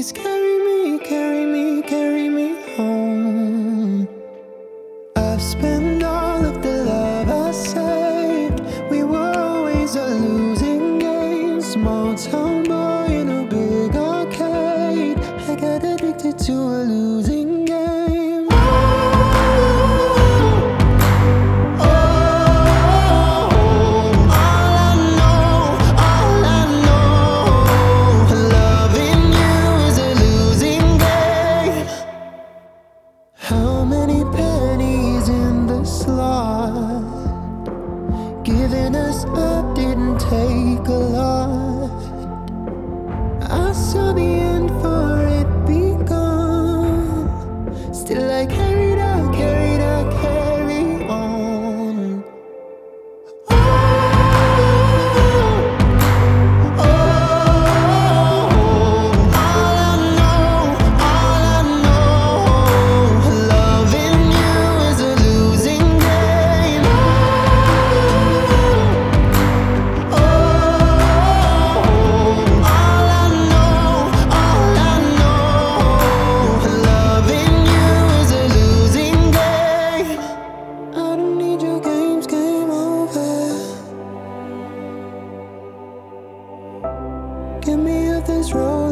Please carry me, carry me, carry me home. I've spent all of the love I saved. We were always a losing game. Small town boy in a big arcade. I got addicted to a losing Giving us up didn't take a lot. Get me off this coaster.